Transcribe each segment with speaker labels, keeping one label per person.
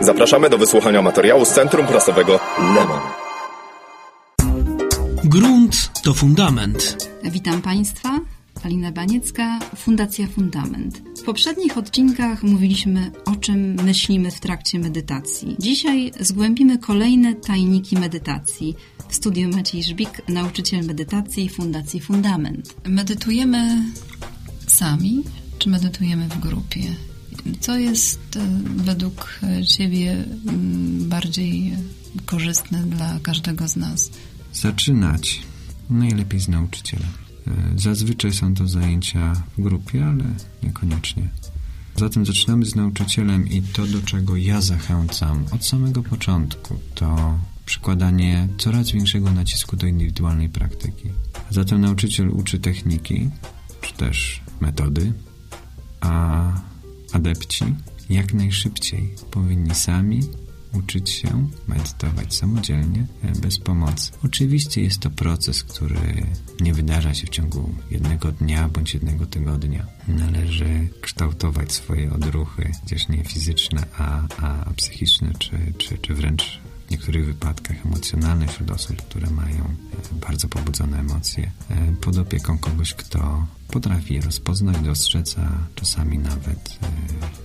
Speaker 1: Zapraszamy do wysłuchania materiału z Centrum Prasowego Lemon.
Speaker 2: Grunt to fundament.
Speaker 3: Witam Państwa. Alina Baniecka, Fundacja Fundament. W poprzednich odcinkach mówiliśmy o czym myślimy w trakcie medytacji. Dzisiaj zgłębimy kolejne tajniki medytacji. W studiu Maciej Żbik, nauczyciel medytacji Fundacji Fundament. Medytujemy sami, czy medytujemy w grupie? Co jest e, według Ciebie mm, bardziej korzystne dla każdego z nas?
Speaker 4: Zaczynać najlepiej z nauczycielem. E, zazwyczaj są to zajęcia w grupie, ale niekoniecznie. Zatem zaczynamy z nauczycielem i to, do czego ja zachęcam od samego początku, to przykładanie coraz większego nacisku do indywidualnej praktyki. Zatem nauczyciel uczy techniki, czy też metody, a adepci jak najszybciej powinni sami uczyć się medytować samodzielnie, e, bez pomocy. Oczywiście jest to proces, który nie wydarza się w ciągu jednego dnia bądź jednego tygodnia. Należy kształtować swoje odruchy, chociaż nie fizyczne, a, a psychiczne, czy, czy, czy wręcz w niektórych wypadkach emocjonalne wśród osób, które mają e, bardzo pobudzone emocje, e, pod opieką kogoś, kto potrafi rozpoznać, dostrzec, a czasami nawet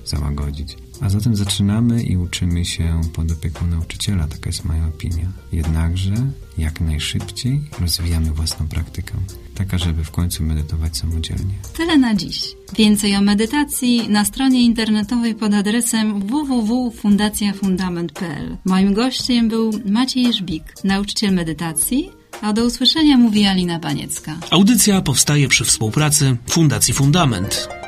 Speaker 4: załagodzić. A zatem zaczynamy i uczymy się pod opieką nauczyciela, taka jest moja opinia. Jednakże jak najszybciej rozwijamy własną praktykę, taka żeby w końcu medytować samodzielnie.
Speaker 3: Tyle na dziś. Więcej o medytacji na stronie internetowej pod adresem www.fundacjafundament.pl. Moim gościem był Maciej Żbik, nauczyciel medytacji, a do usłyszenia mówi Alina Baniecka.
Speaker 2: Audycja powstaje przy współpracy Fundacji Fundament.